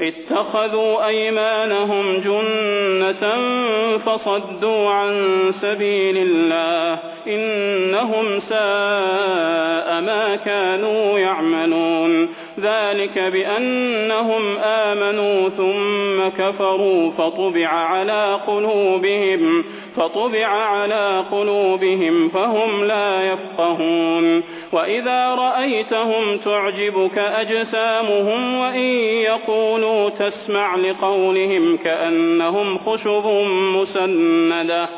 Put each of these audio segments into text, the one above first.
اتخذوا أيمانهم جنة فصدوا عن سبيل الله إنهم ساء ما كانوا يعملون ذلك بأنهم آمنوا ثم كفروا فطبع على قلوبهم فطبع على قلوبهم فهم لا يفقهون وإذا رأيتهم تعجبك أجسامهم وإن يقولوا تسمع لقولهم كأنهم خشب مسندة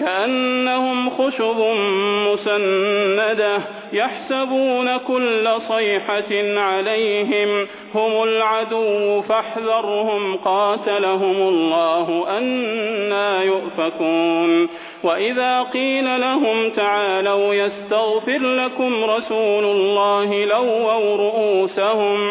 كأنهم خشب مسندة يحسبون كل صيحة عليهم هم العدو فاحذرهم قاتلهم الله أنا يؤفكون. وإذا قيل لهم تعالوا يستغفر لكم رسول الله لووا رؤوسهم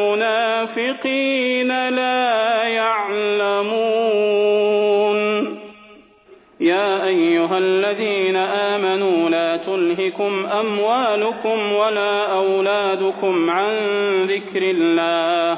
المنافقين لا يعلمون. يا أيها الذين آمنوا لا تلهكم أموالكم ولا أولادكم عن ذكر الله.